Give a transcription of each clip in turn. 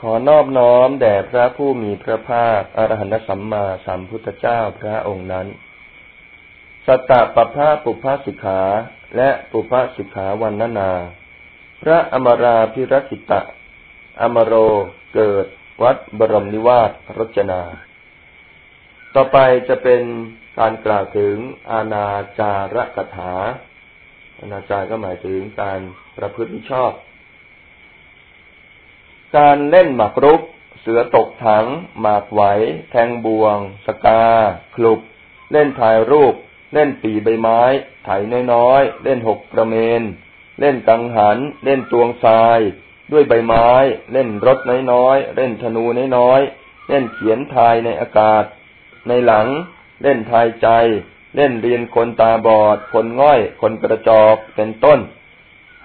ขอนอบน้อมแด่พระผู้มีพระภาคอรหันตสัมมาสัมพุทธเจ้าพระองค์นั้นสตตปภาปุพพสิกขาและปุพพสิกขาวันนานา พระอมราพิรกิตะ อมโรเกิด วัดบรมนิวาสรจนา ต่อไปจะเป็นการกล่าวถึงอาณาจารกถาอาณาจารก็หมายถึงการประพฤติชอบ การเล่นหมากรุก เสือตกถัง หมากไหว แทงบวง สกา คลุบเล่นถ่ายรูป เล่นปีใบไม้ ไถน้อยๆ เล่นหกประเมน เล่นกังหัน เล่นตวงทราย ด้วยใบไม้ เล่นรถน้อยๆ เล่นธนูน้อยๆ เล่นเขียนทายในอากาศ ในหลัง เล่นทายใจ เล่นเรียนคนตาบอด คนง่อย คนกระจอก เป็นต้น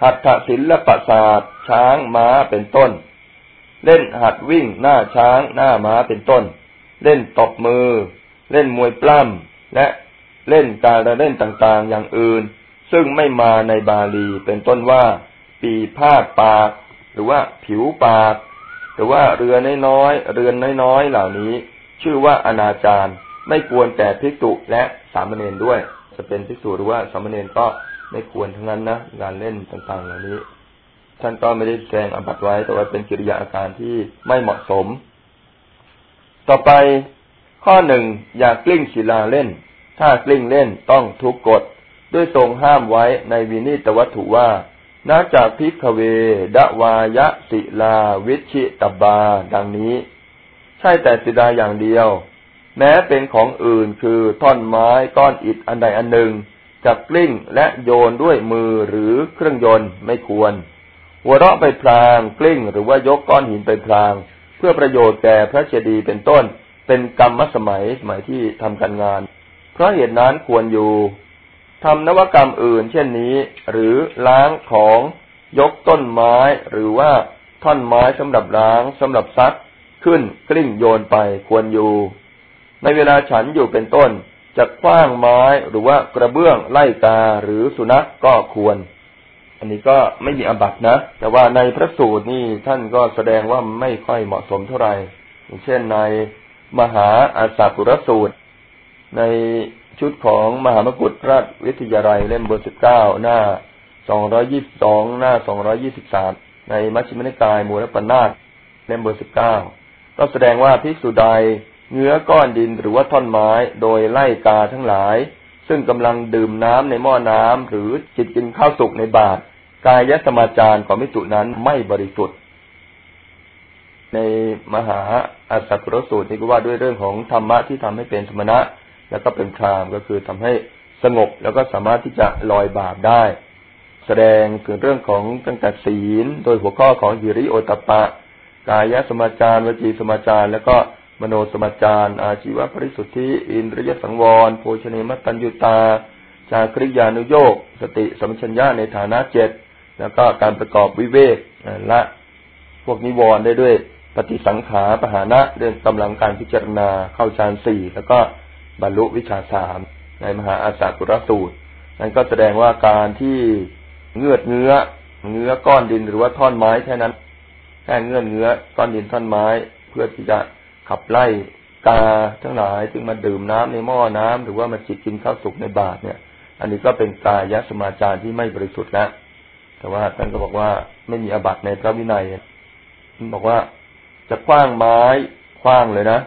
หัตถศิลปศาสตร์ ช้างม้า เป็นต้น เล่นหัดวิ่งหน้าช้าง หน้าม้าเป็นต้น เล่นตบมือ เล่นมวยปล้ำและเล่นการเล่นต่างๆ อย่างอื่น ซึ่งไม่มาในบาลีเป็นต้นว่า ปีพาดปาก หรือว่าผิวปาก หรือว่าเรือน้อยๆเรือนน้อยๆเหล่านี้ ชื่อว่าอนาจารไม่ควรแก่ภิกษุและสามเณรด้วย จะเป็นภิกษุหรือว่าสามเณรก็ไม่ควรทั้งนั้นนะการเล่นต่างๆ เหล่านี้ ท่านก็ไม่ได้แสดงอบัตไว้ แต่ว่าเป็นกิริยาอาการที่ไม่เหมาะสม ต่อไปข้อหนึ่งอย่ากลิ้งศิลาเล่น ถ้ากลิ้งเล่นต้องทุกกฎด้วยทรงห้ามไว้ในวินิตวัตถุว่านาจากพิกเว ดวายะศิลา วิชิตบา ดังนี้ ใช่แต่ศิลาอย่างเดียว แม้เป็นของอื่นคือท่อนไม้ก้อนอิฐอันใดอันหนึ่งจะกลิ้งและโยนด้วยมือหรือเครื่องยนต์ไม่ควร หัวเราะไปพลางกลิ้งหรือว่ายกก้อนหินไปพลาง เพื่อประโยชน์แก่พระเจดีย์เป็นต้น เป็นกรรมสมัยสมัยที่ทำการงาน เพราะเหตุนั้นควรอยู่ทำนวกรรมอื่น เช่นนี้ หรือล้างของยกต้นไม้หรือว่าท่อนไม้สำหรับล้างสำหรับซักขึ้นกลิ้งโยนไปควรอยู่ ในเวลาฉันอยู่เป็นต้นจะคว้างไม้หรือว่ากระเบื้องไล่ตาหรือสุนัขกก็ควร อันนี้ก็ไม่มีอบัตนะ แต่ว่าในพระสูตรนี่ท่านก็แสดงว่าไม่ค่อยเหมาะสมเท่าไหร่เช่นในมหาอาสาปุรสูตร ในชุดของมหามกุฏราชวิทยาลัยเล่มเบอร์สิบเก้าหน้าสองร้อยี่สิบสองหน้าสองร้อยี่สิบสามในมัชฌิมนิกายมูลปัญนาตเล่มเบอร์สิบเก้าก็แสดงว่าภิกษุใดเนื้อก้อนดินหรือว่าท่อนไม้โดยไล่กาทั้งหลาย ซึ่งกำลังดื่มน้ำในหม้อน้ำหรือจิตกินข้าวสุกในบาตร กายสมาจารของมิสุนั้นไม่บริสุทธิ์ ในมหาอัสสกุรสูตรนี้ก็ว่าด้วยเรื่องของธรรมะที่ทำให้เป็นสมณะ แล้วก็เป็นพรามก็คือทำให้สงบแล้วก็สามารถที่จะลอยบาปได้ แสดงถึงเรื่องของตั้งแต่ศีล โดยหัวข้อของยิริโอตปะ กายสมาจารวจีสมาจารแล้วก็มโนสมาจารอาชีวปริสุทธิอินทรียสังวรโภชเนมัตตัญญุตา จากริยานุโยกสติสมัชัญญาในฐานะเจ็ด แล้วก็การประกอบวิเวกละพวกนิวรณ์ได้ด้วยปฏิสังขาปหานะเรื่องกำลังการพิจารณาเข้าฌานสี่แล้วก็บรรลุวิชาสามในมหาอาสากุรสูตร นั้นก็แสดงว่าการที่เงือดเงื้อเงื้อก้อนดินหรือว่าท่อนไม้แค่นั้นแค่เงื้อเงื้อก้อนดินท่อนไม้ เพื่อที่จะขับไล่กาทั้งหลายซึ่งมาดื่มน้ำในหม้อน้ำหรือว่ามาจิตกินข้าวสุกในบาตรเนี่ย อันนี้ก็เป็นกายสมาจารที่ไม่บริสุทธิ์แล้ว แต่ว่าท่านก็บอกว่าไม่มีอบัตในพระวินัยท่านบอกว่าจะคว้างไม้คว้างเลยนะ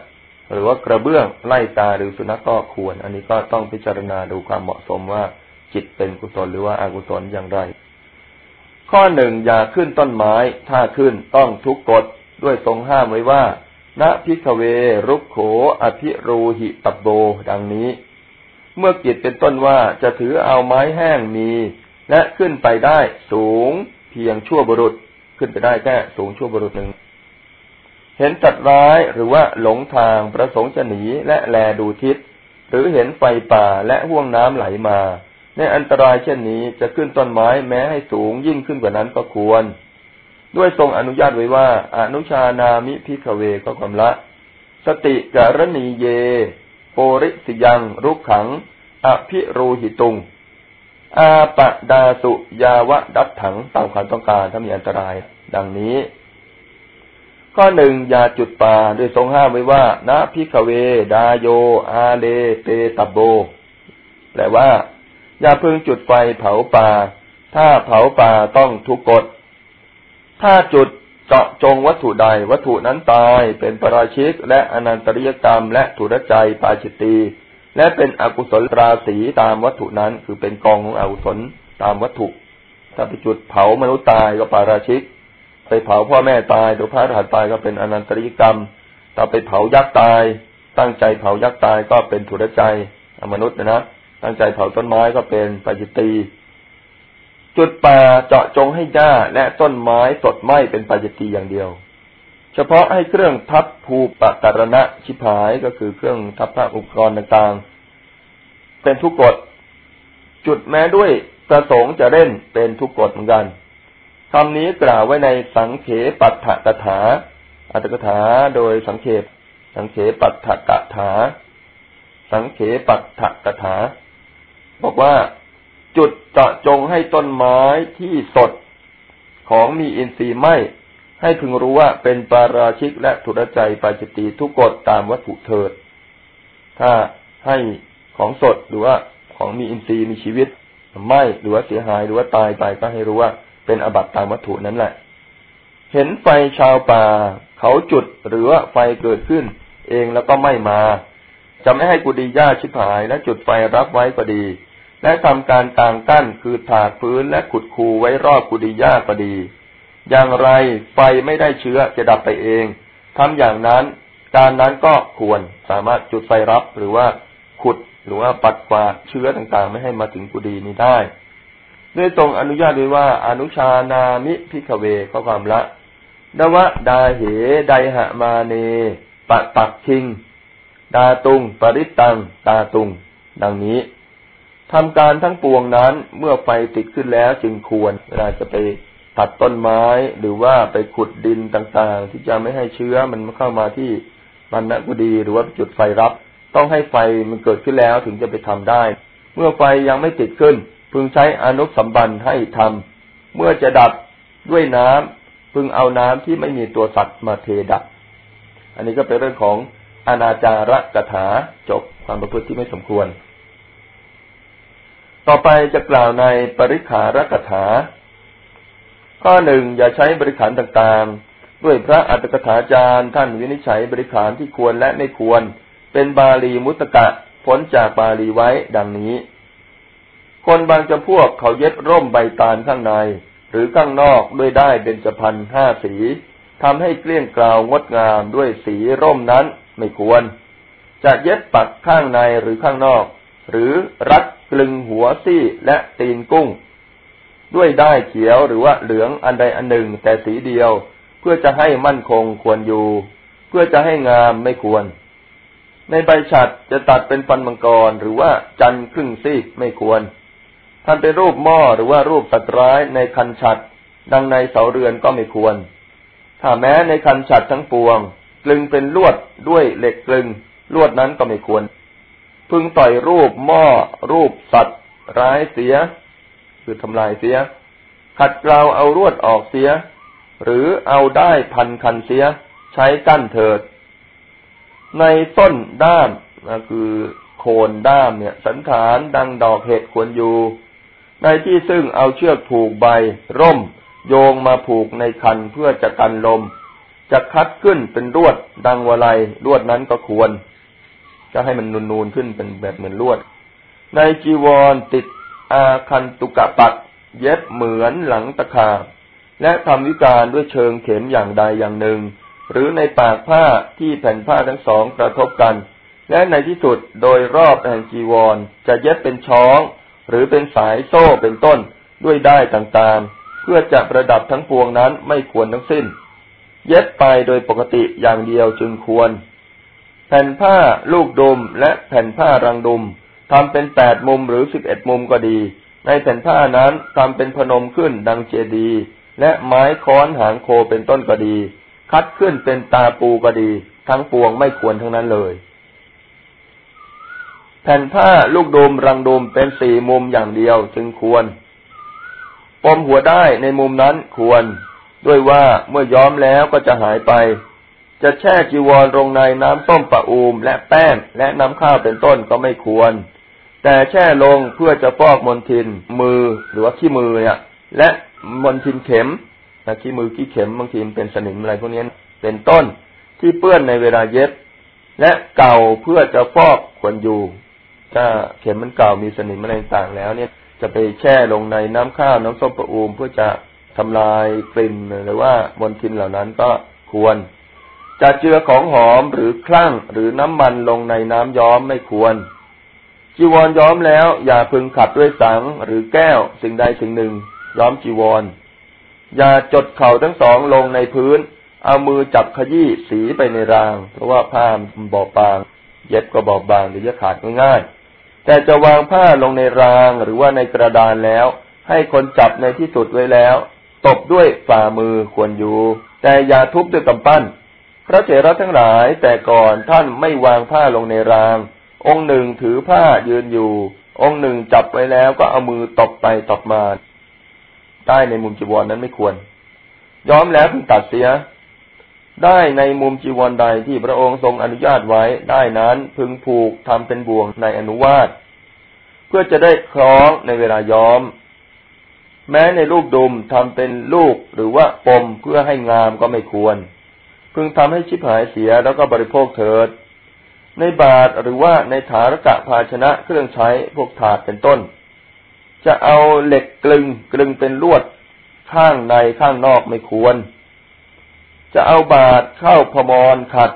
หรือว่ากระเบื้องไล่ตาหรือสุนัขก็ควร อันนี้ก็ต้องพิจารณาดูความเหมาะสมว่าจิตเป็นกุศลหรือว่าอากุศลอย่างไร ข้อหนึ่งอย่าขึ้นต้นไม้ ถ้าขึ้นต้องทุกกฎด้วยทรงห้ามไว้ว่าณพิกเว รุกโข อภิรูหิตบโบดังนี้ เมื่อกิจเป็นต้นว่าจะถือเอาไม้แห้งมี และขึ้นไปได้สูงเพียงชั่วบุรุษ ขึ้นไปได้แค่สูงชั่วบุรุษหนึ่ง เห็นจัดร้ายหรือว่าหลงทางประสงค์จะหนีและแลดูทิศ หรือเห็นไฟป่าและห่วงน้ำไหลมา ในอันตรายเช่นนี้จะขึ้นต้นไม้แม้ให้สูงยิ่งขึ้นกว่านั้นก็ควร ด้วยทรงอนุญาตไว้ว่า อนุชานามิ ภิกขะเวก็ความละ สะติ กะระณีเย โปริสิยังรุกขัง อะภิรูหิตุง อาปะทาสุยาวะทัตถังตามความต้องการถ้ามีอันตราย ดังนี้ ข้อหนึ่งอย่าจุดป่าโดยทรงห้ามไว้ว่านะ ภิกขะเว ทาโย อาลิมเปตัพโพ แปลว่า อย่าพึงจุดไฟเผาป่า ถ้าเผาป่าต้องทุกกฎ ถ้าจุดเจาะจงวัตถุใดวัตถุนั้นตายเป็นปราชิกและอนันตริยกรรมและถุรใจปาจิตตี และเป็นอกุศลราศีตามวัตถุนั้น คือเป็นกองของอกุศลตามวัตถุ ถ้าไปจุดเผามนุษย์ตายก็ปาราชิก ไปเผาพ่อแม่ตายหรือพระรหันตายก็เป็นอนันตริยกรรม ถ้าไปเผายักษ์ตาย ตั้งใจเผายักษ์ตายก็เป็นถุรใจมนุษย์นะนะ ตั้งใจเผาต้นไม้ก็เป็นปาจิตตีจุดป่าเจาะจงให้หญ้าและต้นไม้สดไหมเป็นปาจิตีอย่างเดียว เฉพาะให้เครื่องทับภูปะตรณะชิพายก็คือเครื่องทับพระอุปกรณ์ต่างๆ เป็นทุกกฎ จุดแม้ด้วยประสงค์จะเล่นเป็นทุกกฎเหมือนกันคำนี้กล่าวไว้ในสังเขปัฏฐกถา อัตถกถาโดยสังเขปสังเขปัฏฐกถา สังเขปัฏฐกถา บอกว่าจุดเจาะจงให้ต้นไม้ที่สดของมีอินทรีย์ไม่ ให้พึงรู้ว่าเป็นปาราชิกและทุรใจปาจิตีทุกกฎตามวัตถุเถิด ถ้าให้ของสดหรือว่าของมีอินทรีย์มีชีวิตไม่หรือว่าเสียหายหรือว่าตายไปก็ให้รู้ว่าเป็นอบัตตามวัตถุนั้นแหละ เห็นไฟชาวป่า เขาจุดหรือว่าไฟเกิดขึ้น เองแล้วก็ไม่มา จะไม่ให้กุฏิญาชิบหายและจุดไฟรับไว้ก็ดี และทำการต่างกั้นคือถากพื้นและขุดคูไว้รอบกุฏิญาก็ดี อย่างไรไฟไม่ได้เชื้อจะดับไปเองทำอย่างนั้น การนั้นก็ควรสามารถจุดไฟรับหรือว่าขุดหรือว่าปัดกวาดเชื้อต่างๆ ไม่ให้มาถึงกุฏินี้ได้ด้วยตรงอนุญาตด้วยว่าอนุชานามิพิกเวข้อความละดวะดาเหไดหะมาเนปะปักทิง ดาตุง ปริตัง ตาตุง ดังนี้ทำการทั้งปวงนั้นเมื่อไฟติดขึ้นแล้วจึงควรเวลาจะไป ตัดต้นไม้หรือว่าไปขุดดินต่างๆ ที่จะไม่ให้เชื้อมันเข้ามาที่มันนกุดีหรือว่าจุดไฟรับ ต้องให้ไฟมันเกิดขึ้นแล้วถึงจะไปทำได้ เมื่อไฟยังไม่ติดขึ้น พึงใช้อนุสัมบันให้ทำเมื่อจะดับด้วยน้ำพึงเอาน้ำที่ไม่มีตัวสัตว์มาเทดับ อันนี้ก็เป็นเรื่องของอนาจารกถาจบความประพฤติที่ไม่สมควร ต่อไปจะกล่าวในปริขารกถา ข้อหนึ่งอย่าใช้บริขารต่างๆ ด้วยพระอัตถกถาจารย์ท่านวินิจฉัยบริขารที่ควรและไม่ควร เป็นบาลีมุตตะพ้นจากบาลีไว้ดังนี้ คนบางจำพวกเขาเย็บร่มใบตาลข้างใน หรือข้างนอกด้วยได้เบญจพรรณห้าสีทำให้เกลี้ยงกล่าวงดงามด้วยสีร่มนั้นไม่ควร จะเย็บปักข้างในหรือข้างนอก หรือรัดกลึงหัวซี่และตีนกุ้ง ด้วยได้เขียวหรือว่าเหลืองอันใดอันหนึ่งแต่สีเดียว เพื่อจะให้มั่นคงควรอยู่ เพื่อจะให้งามไม่ควร ในใบฉัดจะตัดเป็นฟันมังกรหรือว่าจันครึ่งซีกไม่ควรท่านเป็นรูปหม้อหรือว่ารูปสัตว์ร้ายในคันฉัด ดังในเสาเรือนก็ไม่ควร ถ้าแม้ในคันฉัดทั้งปวงกลึงเป็นลวดด้วยเหล็กกลึง ลวดนั้นก็ไม่ควร พึงต่อยรูปหม้อรูปสัตว์ ร้ายเสีย คือทำลายเสีย ขัดเกลาเอารวดออกเสีย หรือเอาได้พันคันเสีย ใช้กั้นเถิด ในต้นด้ามนะคือโคนด้ามเนี่ย สันฐานดังดอกเห็ดควรอยู่ ในที่ซึ่งเอาเชือกผูกใบ ร่ม โยงมาผูกในคันเพื่อจะกันลม จะคัดขึ้นเป็นรวดดังวลัยรวดนั้นก็ควรจะให้มันนูนๆขึ้นเป็นแบบเหมือนลวด ในจีวรติด อาคันตุกะปักเย็บเหมือนหลังตะขาและทำวิการด้วยเชิงเข็มอย่างใดอย่างหนึ่ง หรือในปากผ้าที่แผ่นผ้าทั้งสองกระทบกัน และในที่สุดโดยรอบแห่งจีวร จะเย็บเป็นช้อง หรือเป็นสายโซ่เป็นต้นด้วยได้ต่างๆ เพื่อจะประดับทั้งปวงนั้นไม่ควรทั้งสิ้น เย็บไปโดยปกติอย่างเดียวจึงควร แผ่นผ้าลูกดมและแผ่นผ้ารังดุม ทำเป็นแปดมุมหรือสิบเอ็ดมุมก็ดี ในแผ่นผ้านั้นทำเป็นพนมขึ้นดังเจดีและไม้ค้อนหางโคเป็นต้นก็ดี คัดขึ้นเป็นตาปูก็ดี ทั้งปวงไม่ควรทั้งนั้นเลย แผ่นผ้าลูกดมรังดมเป็นสี่มุมอย่างเดียวจึงควรปมหัวได้ในมุมนั้นควร ด้วยว่าเมื่อย้อมแล้วก็จะหายไป จะแช่จีวรลงในน้ำส้มปะอูมและแป้งและน้ำข้าวเป็นต้นก็ไม่ควร แต่แช่ลงเพื่อจะฟอกมลทินมือหรือว่าขี้มือเนี่ย และมลทินเข็มนะขี้มือขี้เข็มบางทีมันเป็นสนิมอะไรพวกนี้เป็นต้นที่เปื้อนในเวลาเย็บ และเก่าเพื่อจะฟอกควรอยู่ถ้าเข็มมันเก่ามีสนิมอะไรต่างแล้ว เนี่ย จะไปแช่ลงในน้ำข้าวน้ำส้มประอูมเพื่อจะทำลายกลิ่นหรือว่ามลทินเหล่านั้นก็ควรจะเจือของหอมหรือคลั่งหรือน้ำมันลงในน้ำย้อมไม่ควร จีวรย้อมแล้ว อย่าพึงขัดด้วยสังหรือแก้วสิ่งใดสิ่งหนึ่ง ย้อมจีวร อย่าจดเข่าทั้งสองลงในพื้น เอามือจับขยี้สีไปในราง เพราะว่าผ้าบอบบาง เย็บก็บอบบางหรือจะขาดง่ายๆแต่จะวางผ้าลงในรางหรือว่าในกระดานแล้ว ให้คนจับในที่สุดไว้แล้ว ตบด้วยฝ่ามือควรอยู่ แต่อย่าทุบด้วยกำปั้น พระเถระทั้งหลายแต่ก่อนท่านไม่วางผ้าลงในราง องค์หนึ่งถือผ้ายืนอยู่ องค์หนึ่งจับไว้แล้วก็เอามือตบไปตบมาได้ในมุมจีวรนนั้นไม่ควร ย้อมแล้วพึงตัดเสีย ได้ในมุมจีวรใดที่พระองค์ทรงอนุญาตไว้ได้นั้นพึงผูกทำเป็นบ่วงในอนุวาตเพื่อจะได้คล้องในเวลาย้อม แม้ในลูกดุมทำเป็นลูกหรือว่าปมเพื่อให้งามก็ไม่ควร พึงทำให้ชิบหายเสียแล้วก็บริโภคเถิด ในบาทหรือว่าในถารกะภาชนะเครื่องใช้พวกถาดเป็นต้น จะเอาเหล็กกลึงกลึงเป็นลวดข้างในข้างนอกไม่ควร จะเอาบาทเข้าพมรขัด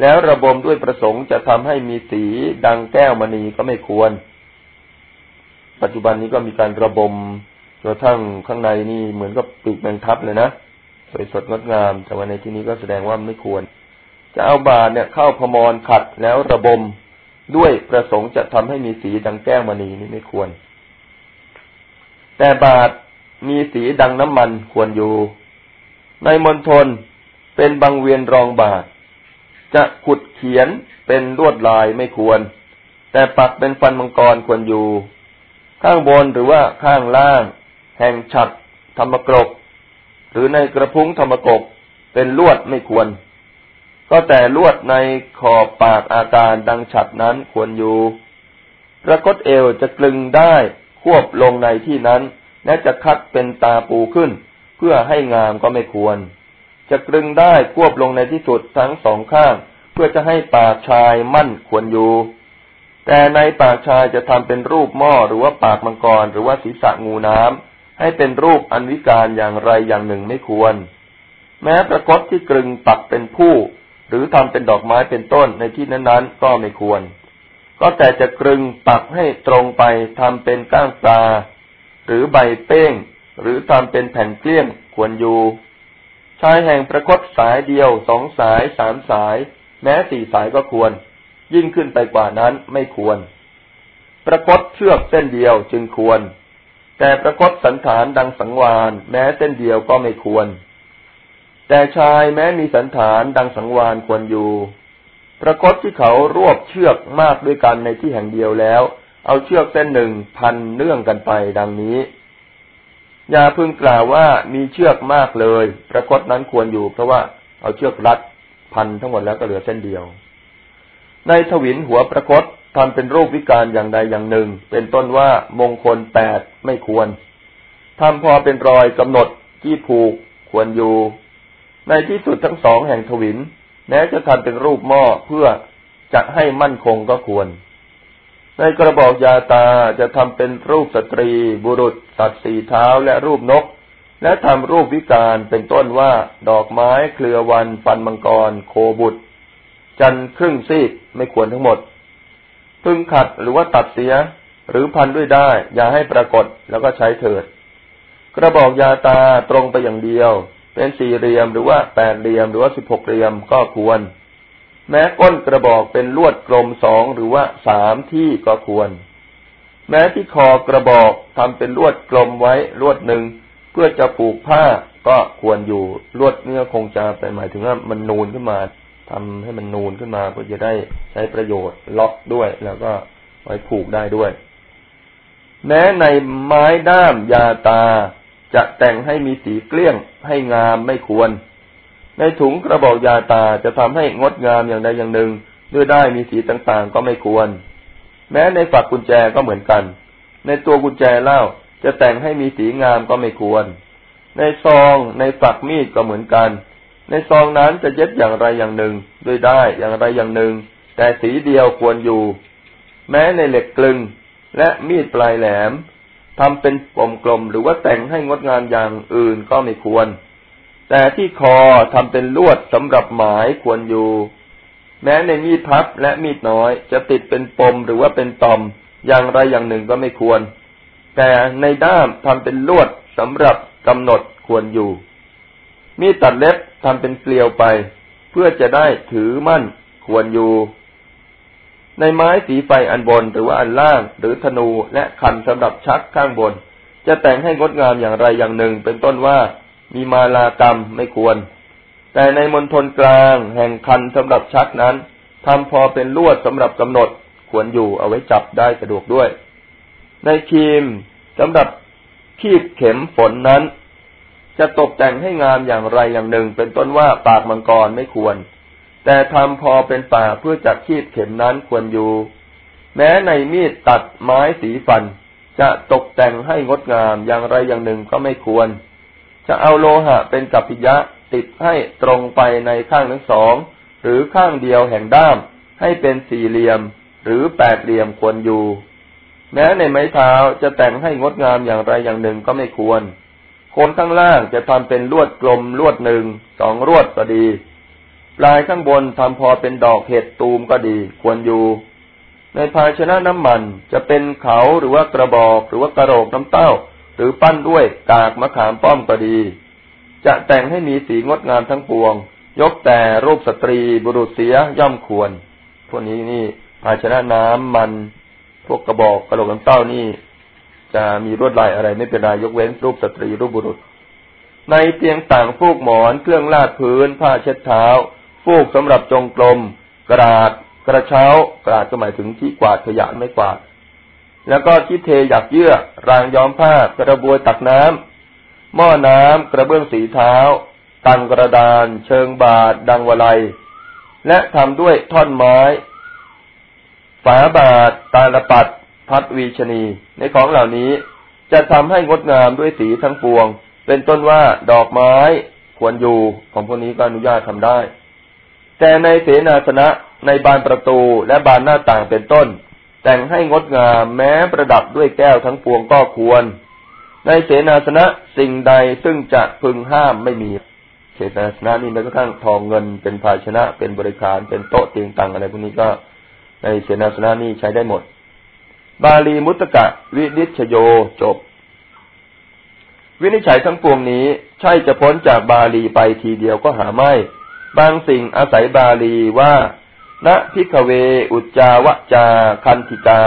แล้วระบมด้วยประสงค์จะทำให้มีสีดังแก้วมณีก็ไม่ควร ปัจจุบันนี้ก็มีการระบมกระทั่งข้างในนี่เหมือนกับปีกแมงทับเลยนะสวยสดงดงาม แต่ว่าในที่นี้ก็แสดงว่าไม่ควร จะเอาบาทเนี่ยเข้าพมรขัดแล้วระบมด้วยประสงค์จะทำให้มีสีดังแก้วมณีนี่ไม่ควร แต่บาทมีสีดังน้ำมันควรอยู่ ในมณฑลเป็นบางเวียนรองบาท จะขุดเขียนเป็นลวดลายไม่ควร แต่ปักเป็นฟันมังกรควรอยู่ ข้างบนหรือว่าข้างล่าง แห่งฉัดธรรมกรก หรือในกระพุ้งธรรมกบเป็นลวดไม่ควร ก็แต่ลวดในขอบปากอาการดังฉัดนั้นควรอยู่ประกดเอวจะกลึงได้ควบลงในที่นั้น และจะคัดเป็นตาปูขึ้น เพื่อให้งามก็ไม่ควร จะกลึงได้ควบลงในที่สุดทั้งสองข้าง เพื่อจะให้ปากชายมั่นควรอยู่ แต่ในปากชายจะทำเป็นรูปหม้อหรือว่าปากมังกรหรือว่าศีรษะงูน้ำให้เป็นรูปอันวิการอย่างไรอย่างหนึ่งไม่ควร แม้ประกฏที่กรึงปักเป็นผู้ รือทำเป็นดอกไม้เป็นต้นในที่นั้นๆ ก็ไม่ควร ก็แต่จะกรึงปักให้ตรงไปทำเป็นก้างปลาหรือใบเป้ง หรือทำเป็นแผ่นเกลี้ยงควรอยู่ชายแห่งประคตสายเดียวสองสายสามสาย แม้สี่สายก็ควร ยิ่งขึ้นไปกว่านั้นไม่ควร ประคตเชือกเส้นเดียวจึงควร แต่ประคตสันฐานดังสังวานแม้เส้นเดียวก็ไม่ควร แต่ชายแม้มีสันฐานดังสังวานควรอยู่ ประคตที่เขารวบเชือกมากด้วยกันในที่แห่งเดียวแล้ว เอาเชือกเส้นหนึ่งพันเนื่องกันไปดังนี้ อย่าพึงกล่าวว่ามีเชือกมากเลย ประคตนั้นควรอยู่ เพราะว่าเอาเชือกรัดพันทั้งหมดแล้วก็เหลือเส้นเดียว ในทวินหัวประคตทำเป็นรูปวิการอย่างใดอย่างหนึ่ง เป็นต้นว่ามงคลแปดไม่ควรทำพอเป็นรอยกำหนดที่ผูกควรอยู่ ในที่สุดทั้งสองแห่งทวินแม้จะทำเป็นรูปหม้อเพื่อจะให้มั่นคงก็ควร ในกระบอกยาตาจะทำเป็นรูปสตรี บุรุษ สัตว์สี่เท้าและรูปนก และทำรูปวิการเป็นต้นว่าดอกไม้เครือวันฟันมังกร โคบุตร จันครึ่งซีกไม่ควรทั้งหมด พึงขัดหรือว่าตัดเสีย หรือพันด้วยได้ อย่าให้ปรากฏแล้วก็ใช้เถิด กระบอกยาตาตรงไปอย่างเดียว เป็นสี่เหลี่ยมหรือว่าแปดเหลี่ยมหรือว่าสิบหกเหลี่ยมก็ควร แม้ก้นกระบอกเป็นลวดกลมสองหรือว่าสามที่ก็ควร แม้ที่คอกระบอกทำเป็นลวดกลมไว้ลวดหนึ่งเพื่อจะผูกผ้าก็ควรอยู่ลวดเนื้อคงจะเป็นหมายถึงว่ามันนูนขึ้นมาทำให้มันนูนขึ้นมาเพื่อจะได้ใช้ประโยชน์ล็อกด้วย แล้วก็ไว้ผูกได้ด้วย แม้ในไม้ด้ามยาตา จะแต่งให้มีสีเกลี้ยง ให้งามไม่ควร ในถุงกระบอกยาตาจะทำให้งดงามอย่างใดอย่างหนึ่งด้วยได้มีสีต่างๆก็ไม่ควร แม้ในฝักกุญแจก็เหมือนกัน ในตัวกุญแจเล่าจะแต่งให้มีสีงามก็ไม่ควร ในซองในฝักมีดก็เหมือนกัน ในซองนั้นจะเย็ดอย่างไรอย่างหนึ่งด้วยได้อย่างไรอย่างหนึ่ง แต่สีเดียวควรอยู่ แม้ในเหล็กกลึงและมีดปลายแหลม ทำเป็นปมกลมหรือว่าแต่งให้งดงามอย่างอื่นก็ไม่ควร แต่ที่คอทำเป็นลวดสำหรับหมายควรอยู่ แม้ในมีดพับและมีดน้อย จะติดเป็นปมหรือว่าเป็นตอมอย่างไรอย่างหนึ่งก็ไม่ควร แต่ในด้ามทำเป็นลวดสำหรับกำหนดควรอยู่ มีดตัดเล็บทำเป็นเกลียวไป เพื่อจะได้ถือมั่นควรอยู่ ในไม้สีไฟอันบนหรือว่าอันล่าง หรือธนูและคันสำหรับชักข้างบน จะแต่งให้งดงามอย่างไรอย่างหนึ่ง เป็นต้นว่ามีมาลากรรมไม่ควร แต่ในมณฑลกลางแห่งคันสำหรับชักนั้นทำพอเป็นลวดสำหรับกำหนดควรอยู่เอาไว้จับได้สะดวกด้วย ในคีมสำหรับคีบเข็มฝนนั้น จะตกแต่งให้งามอย่างไรอย่างหนึ่ง เป็นต้นว่าปากมังกรไม่ควร แต่ทำพอเป็นป่าเพื่อจักคีบเข็มนั้นควรอยู่ แม้ในมีดตัดไม้สีฟัน จะตกแต่งให้งดงามอย่างไรอย่างหนึ่งก็ไม่ควร จะเอาโลหะเป็นกัปปิยะติดให้ตรงไปในข้างทั้งสอง หรือข้างเดียวแห่งด้าม ให้เป็นสี่เหลี่ยม หรือแปดเหลี่ยมควรอยู่ แม้ในไม้เท้าจะแต่งให้งดงามอย่างไรอย่างหนึ่งก็ไม่ควรโคนข้างล่างจะทำเป็นลวดกลมลวดหนึ่งสองลวดก็ดี ปลายข้างบนทำพอเป็นดอกเห็ดตูมก็ดี ควรอยู่ ในภาชนะน้ำมันจะเป็นเขาหรือว่ากระบอก หรือว่ากระโหลกน้ำเต้า หรือปั้นด้วยกากมะขามป้อมก็ดี จะแต่งให้มีสีงดงามทั้งปวง ยกแต่รูปสตรีบุรุษเสียย่อมควร พวกนี้นี่ ภาชนะน้ำมัน พวกกระบอกกระโหลกน้ำเต้านี่ จะมีรวดลายอะไรไม่เป็นไรยกเว้นรูปสตรีรูปบุรุษ ในเตียงต่างฟูกหมอนเครื่องลาดพื้นผ้าเช็ดเท้า ฟูกสำหรับจงกลม กระดาษ กระเช้า กระดาษก็หมายถึงที่กวาดขยะไม่กวาด แล้วก็ที่เทหยักเยื่อ รางย้อมผ้ากระบวยตักน้ำหม้อน้ำกระเบื้องสีเท้า ตังกระดาน เชิงบาทดังวลัย และทำด้วยท่อนไม้ ฝาบาท ตาลปัด พัดวีชนี ในของเหล่านี้จะทำให้งดงามด้วยสีทั้งปวง เป็นต้นว่าดอกไม้ควรอยู่ของพวกนี้ก็อนุญาตทำได้ แต่ในเสนาสนะในบานประตูและบานหน้าต่างเป็นต้น แต่งให้งดงามแม้ประดับด้วยแก้วทั้งปวงก็ควร ในเสนาสนะสิ่งใดซึ่งจะพึงห้ามไม่มีเสนาสนะนี่แม้กระทั่งทองเงินเป็นภาชนะเป็นบริการเป็นโต๊ะเตียงตังอะไรพวกนี้ก็ ในเสนาสนะนี่ใช้ได้หมด บาลีมุตตะวินิชโยจบ วินิจฉัยทั้งปวงนี้ใช่จะพ้นจากบาลีไปทีเดียวก็หาไม่ บางสิ่งอาศัยบาลีว่าณพิกเว อุจจาวจา คันธิกา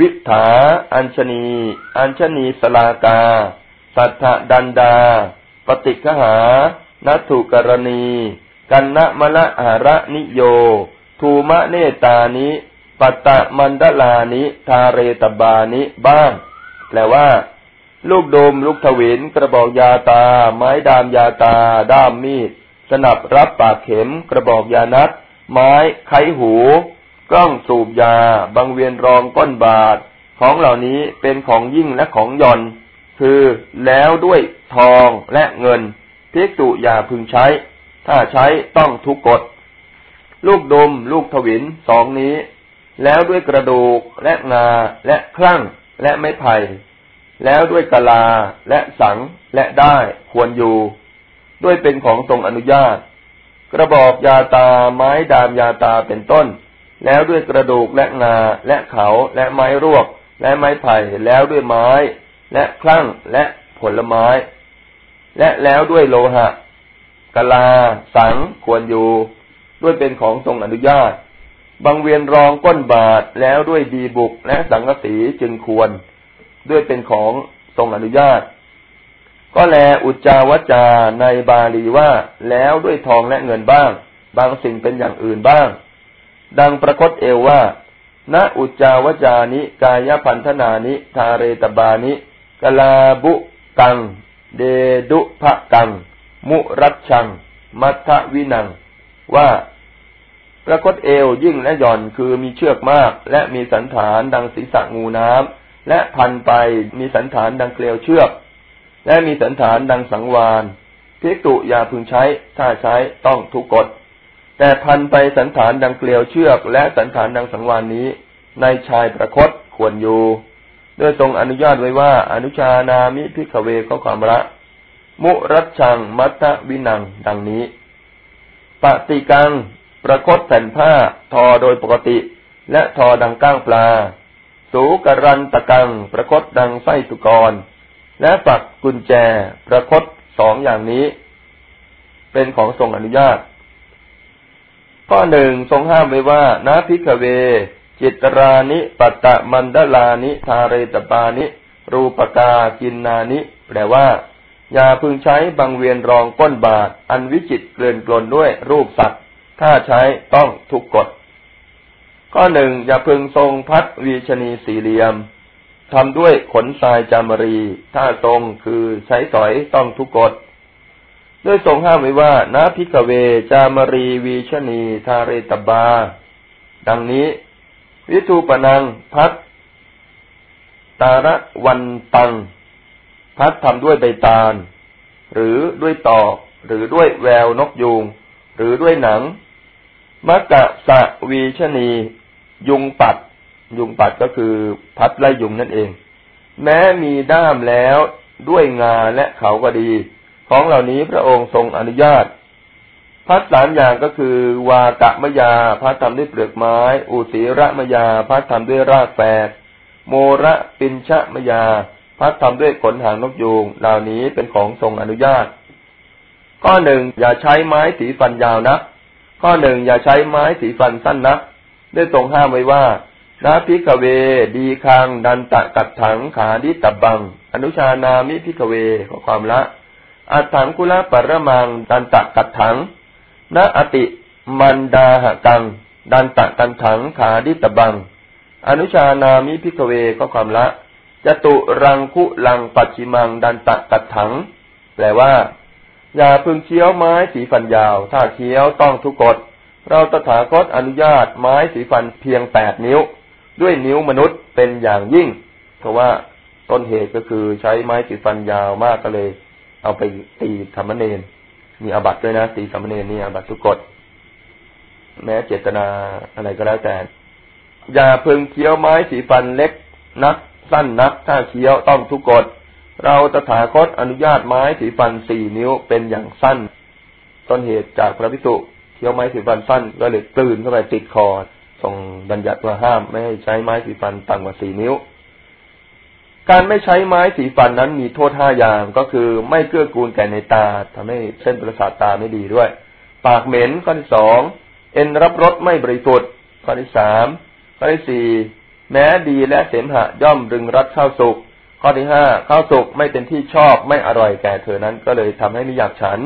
วิถา อัญชนี อัญชนีสลากา สัทธดันดา ปฏิคหานัตุกรณี กันนะมะละหาระนิโย ทูมะเนตานิ ปัตตะมันดลานิ ทาเรตบานิบ้าง แปลว่า ลูกโดมลูกทวินกระบอกยาตา ไม้ดามยาตา ด้ามมีด นับรับปากเข็ม กระบอกยานัดไม้ไขหู กล้องสูบยาบางเวียนรองก้นบาท ของเหล่านี้เป็นของยิ่งและของย่อน คือแล้วด้วยทองและเงินพิกตุอย่าพึงใช้ ถ้าใช้ต้องทุกกฎ ลูกดม ลูกถวินสองนี้ แล้วด้วยกระดูกและงาและคลั่งและไม้ไผ่แล้วด้วยกะลาและสังและได้ควรอยู่ ด้วยเป็นของทรงอนุญาต กระบอกยาตาไม้ดามยาตาเป็นต้น แล้วด้วยกระดูกและงาและเขาและไม้รวก และไม้ไผ่แล้วด้วยไม้ และคลั่งและผลไม้ และแล้วด้วยโลหะกลา สังควรอยู่ ด้วยเป็นของทรงอนุญาต บางเวียนรองก้นบาทแล้วด้วยดีบุกและสังกสีจึงควร ด้วยเป็นของทรงอนุญาต ก็แลอุจจาวจาในบาลีว่า แล้วด้วยทองและเงินบ้าง บางสิ่งเป็นอย่างอื่นบ้าง ดังประคตเอวว่า ณอุจจาวจานิ กายพันธนานิ ทาเรตบานิกลาบุกัง เดดุภกัง มุรัชชัง มัทวินัง ว่าประคตเอวยิ่งและหย่อนคือมีเชือกมาก และมีสันฐานดังศีรษะงูน้ำและพันไปมีสันฐานดังเกลียวเชือก และมีสันฐานดังสังวานพิกตุอย่าพึงใช้ ถ้าใช้ต้องทุกกฎ แต่พันไปสันฐานดังเกลียวเชือก และสันฐานดังสังวานนี้ ในชายประคตควรอยู่โดยทรงอนุญาตไว้ว่า อนุชานามิพิกเวก็ความละ มุรัชชังมัตตวินัง ดังนี้ ปฏิกัง ประคตแผ่นผ้า ทอโดยปกติ และทอดังก้างปลา สูกรันตะกัง ประคตดังไส้สุกร และปักกุญแจประคตสองอย่างนี้ เป็นของทรงอนุญาต ข้อหนึ่งทรงห้ามไว้ว่านาพิกเว จิตรานิปัตตมันดลานิทาเรตปานิ รูปกากินนานิ แปลว่า อย่าพึงใช้บางเวียนรองก้นบาท อันวิจิตเกลื่อนกลนด้วยรูปสัตว์ ถ้าใช้ต้องทุกกฎข้อหนึ่งอย่าพึงทรงพัดวีชนีสี่เหลี่ยม ทำด้วยขนทรายจามรีถ้าทรงคือใช้สอยต้องทุกกฎด้วยทรงห้ามไว้ว่านาพิกเว จามรีวีชนี ทาเรตบา ดังนี้ วิทูปนังพัดตาระวันตัง พัดทำด้วยใบตาล หรือด้วยตอกหรือด้วยแววนกยูง หรือด้วยหนังมักกะสะวีชนี ยุงปัด ยุงปัดก็คือพัดไล่ยุงนั่นเอง แม้มีด้ามแล้วด้วยงาและเขาก็ดี ของเหล่านี้พระองค์ทรงอนุญาต พัดสามอย่างก็คือ วากะมยา พัดทำด้วยเปลือกไม้ อุสีระมยา พัดทำด้วยรากแฝดโมระปิญชะมะยา พัดทำด้วยขนหางนกยูงเหล่านี้เป็นของทรงอนุญาต ข้อหนึ่งอย่าใช้ไม้สีฟันยาวนะข้อหนึ่งอย่าใช้ไม้สีฟันสั้นนะได้ทรงห้ามไว้ว่า นะ ภิกขะเว ทีฆัง ทันตะกัฏฐังขาทิตัพพัง อะนุชานามิ ภิกขะเว ข้อความละ อัฏฐังคุละปะระมัง ทันตะกัฏฐัง นะ อะติมันทาหะกัง ดันตะกันถังขาดิตบัง อนุชานามิพิกเวก็ความละจตุรังคุลังปัจจิมัง ดันตะกัดถัง แปลว่า อย่าพึงเคี้ยวไม้สีฟันยาว ถ้าเคี้ยวต้องทุกกฎ เราตถาคตอนุญาตไม้สีฟันเพียงแปดนิ้ว ด้วยนิ้วมนุษย์เป็นอย่างยิ่ง เพราะว่าต้นเหตุก็คือใช้ไม้สีฟันยาวมากก็เลย เอาไปตีธรรมเนรมีอาบัตด้วยนะตีสามเณรนี่อาบัตทุกกฎแม้เจตนาอะไรก็แล้วแต่ อย่าเพึงเคี้ยวไม้สีฟันเล็กนัก สั้นนัก ถ้าเคี้ยวต้องทุกกฎเราตถาคตอนุญาตไม้สีฟันสี่นิ้วเป็นอย่างสั้น ต้นเหตุจากพระพิสุเคี้ยวไม้สีฟันสั้นก็เลยกลืนเข้าไปติดคอ ทรงบัญญัติว่าห้ามไม่ให้ใช้ไม้สีฟันต่ำกว่าสี่นิ้ว การไม่ใช้ไม้สีฟันนั้นมีโทษห้าอย่างก็คือไม่เกื้อกูลแก่ในตาทำให้เส้นประสาทตาไม่ดีด้วย ปากเหม็นข้อที่สองเอ็นรับรสไม่บริสุทธิ์ข้อที่สามข้อที่สี่แม้ดีและเสมหะย่อมดึงรัดข้าวสุกข้อที่ห้าข้าวสุกไม่เป็นที่ชอบไม่อร่อยแก่เธอนั้น ก็เลยทำให้ไม่อยากฉัน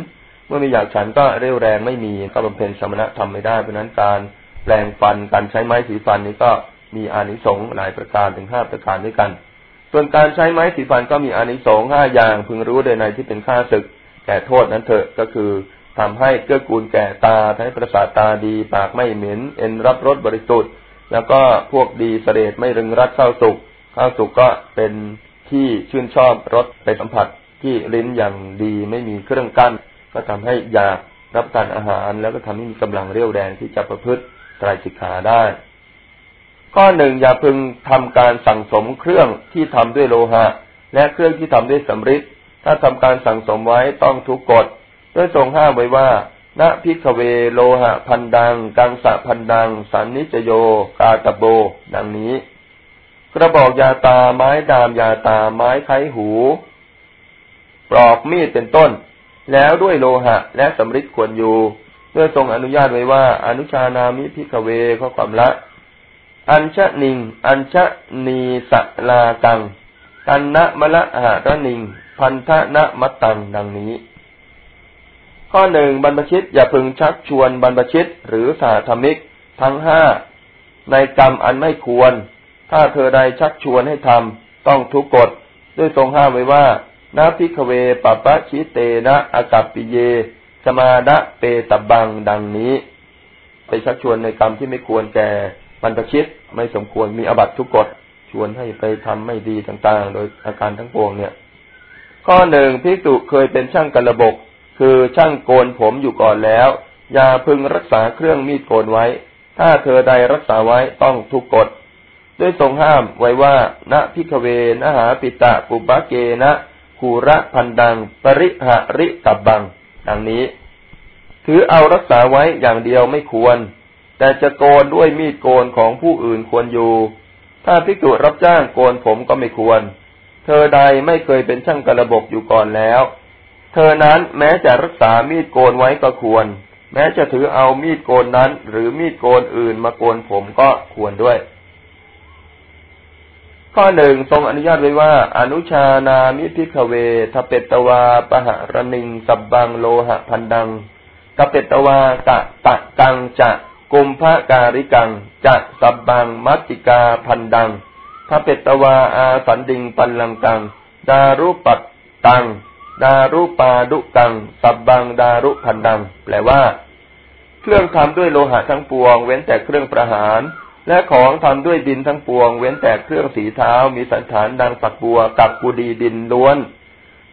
เมื่อไม่อยากฉันก็เรี่ยวแรงไม่มีก็บำเพ็ญสมณธรรมไม่ได้เพราะนั้นการ ปลงฟันการใช้ไม้สีฟันนี้ก็มีอานิสงส์หลายประการถึงห้าประการด้วยกัน ส่วนการใช้ไม้สีฟันก็มีอานิสงส์ห้าอย่างพึงรู้โดยในที่เป็นค่าศึก แก่โทษนั้นเถอะก็คือทำให้เกื้อกูลแก่ตาทำให้ประสาทตาดี ปากไม่เหม็น เอ็นรับรสบริสุทธิ์ แล้วก็พวกดีเสด็จไม่รึงรัดข้าวสุกข้าวสุกก็เป็นที่ชื่นชอบรสไปสัมผัสที่ลิ้นอย่างดีไม่มีเครื่องกั้น ก็ทำให้อยากรับทานอาหารแล้วก็ทำให้มีกำลังเรี่ยวแรงที่จะประพฤติ ไตรสิกขาได้ ข้อหนึ่งอย่าพึงทำการสั่งสมเครื่องที่ทำด้วยโลหะ และเครื่องที่ทำด้วยสำริดถ้าทำการสั่งสมไว้ต้องทุกกฎด้วยทรงห้ามไว้ว่าณพิกเวโลหะพันดัง กังสะพันดัง สันนิจโย กาตโบ ดังนี้ กระบอกยาตาไม้ดามยาตาไม้ไขหู ปลอกมีดเป็นต้น แล้วด้วยโลหะและสำริดควรอยู่ ด้วยทรงอนุญาตไว้ว่า อะนุชานามิ ภิกขะเวข้อความละ อัญชะนิง อัญชะนีสะลากังกัณณะมะละหะระณิง พันธะนะมัตตังดังนี้ ข้อหนึ่งบรรพชิตอย่าพึงชักชวนบรรพชิตหรือสหธรรมิก ทั้งห้าในกรรมอันไม่ควร ถ้าเธอใดชักชวนให้ทำต้องทุกกฏด้วยทรงห้ามไว้ว่านะ ภิกขะเวปปะชิเตนะอากัปปิเย สมาดะเปตบังดังนี้ ไปชักชวนในกรรมที่ไม่ควรแก่บรรพชิตไม่สมควรมีอบัตทุกกฎชวนให้ไปทำไม่ดีต่างๆ โดยอาการทั้งปวงเนี่ย ข้อหนึ่งพิสุเคยเป็นช่างกระบก คือช่างโกนผมอยู่ก่อนแล้ว อย่าพึงรักษาเครื่องมีดโกนไว้ ถ้าเธอใดรักษาไว้ต้องทุกกฎด้วยทรงห้ามไว้ว่า นะ ภิกขะเว นะหาปิตะปุพพะเกนะ ขุระภัณฑัง ปะริหะริตัพพัง ดังนี้ ถือเอารักษาไว้อย่างเดียวไม่ควร แต่จะโกนด้วยมีดโกนของผู้อื่นควรอยู่ ถ้าภิกษุรับจ้างโกนผมก็ไม่ควร เธอใดไม่เคยเป็นช่างกัลบกอยู่ก่อนแล้ว เธอนั้นแม้จะรักษามีดโกนไว้ก็ควร แม้จะถือเอามีดโกนนั้น หรือมีดโกนอื่นมาโกนผมก็ควรด้วย ข้อหนึ่งทรงอนุญาตไว้ว่า อะนุชานามิ ภิกขะเว ฐะเปตวาปะหะระณิงสัพพังโลหะภัณฑัง ฐะเปตวากะตะกัญจะกุมภะการิกัญจะสัพพังมัตติกาภัณฑัง ฐะเปตวาอาสันทิงปัลลังกัง ทารุปัตตัง ทารุปาทุกัง สัพพัง ทารุภัณฑัง แปลว่า เครื่องทำด้วยโลหะทั้งปวง เว้นแต่เครื่องประหาร และของทำด้วยดินทั้งปวง เว้นแต่เครื่องสีเท้ามีสันฐานดังฝักบัวกับกุดีดินล้วน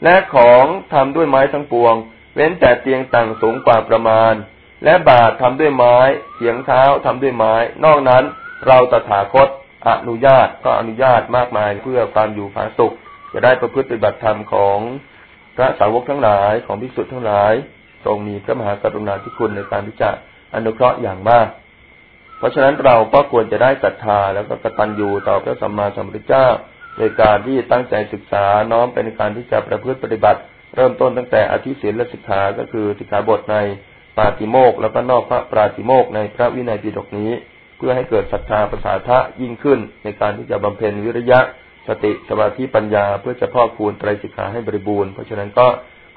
และของทำด้วยไม้ทั้งปวง เว้นแต่เตียงต่างสูงกว่าประมาณ และบาททำด้วยไม้เสียงเท้าทำด้วยไม้ นอกนั้นเราตถาคตอนุญาตก็อนุญาตมากมายเพื่อความอยู่ผาสุข จะได้ประพฤติปฏิบัติธรรมของพระสาวกทั้งหลายของภิกษุทั้งหลาย ทรงมีพระมหากรุณาธิคุณในการที่จะอนุเคราะห์อย่างมาก เพราะฉะนั้นเราก็ควรจะได้ศรัทธาแล้วก็กตัญญูต่อพระสัมมาสัมพุทธเจ้าในการที่ตั้งใจศึกษาน้อมเป็นการที่จะประพฤติปฏิบัติ เริ่มต้นตั้งแต่อธิศีลและสิกขาก็คือสิกขาบทในปาติโมกแล้วก็นอกพระปาติโมกในพระวินัยปิฎกนี้ เพื่อให้เกิดศรัทธาประสาทะยิ่งขึ้น ในการที่จะบำเพ็ญวิริยะ สติสมาธิปัญญา เพื่อจะพ่อคูณไตรสิกขาให้บริบูรณ์เพราะฉะนั้นก็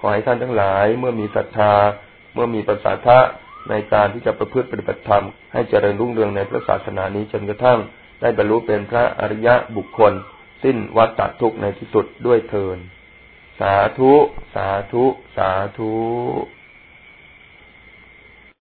ขอให้ท่านทั้งหลายเมื่อมีศรัทธา เมื่อมีประสาทะ ในการที่จะประพฤติปฏิบัติธรรมให้เจริญรุ่งเรืองในพระศาสนานี้จนกระทั่งได้บรรลุเป็นพระอริยะบุคคล สิ้นวัฏฏทุกข์ในที่สุดด้วยเทินสาธุ สาธุ สาธุ